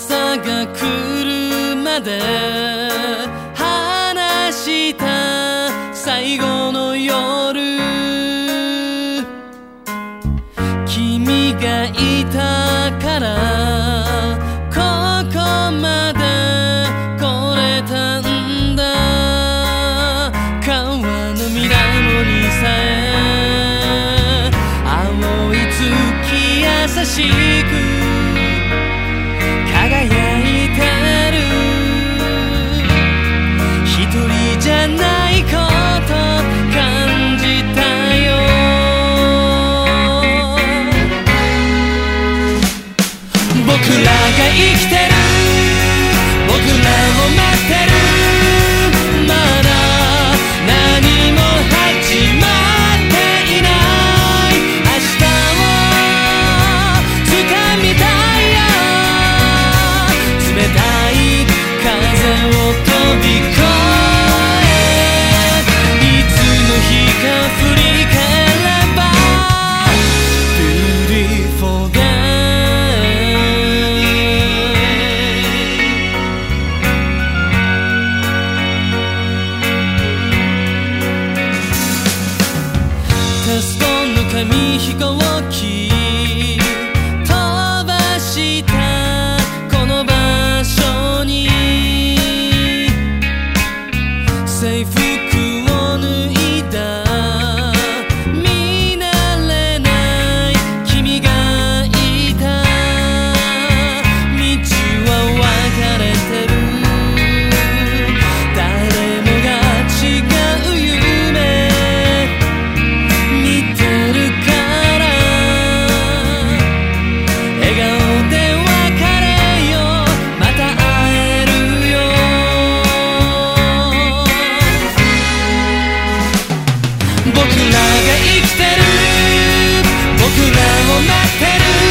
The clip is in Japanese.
朝が来るまで話した最後の夜。君がいたからここまで来れたんだ。川の水もにさえ青い月優しく日が湧き。僕らが生きてる。僕らを待ってる。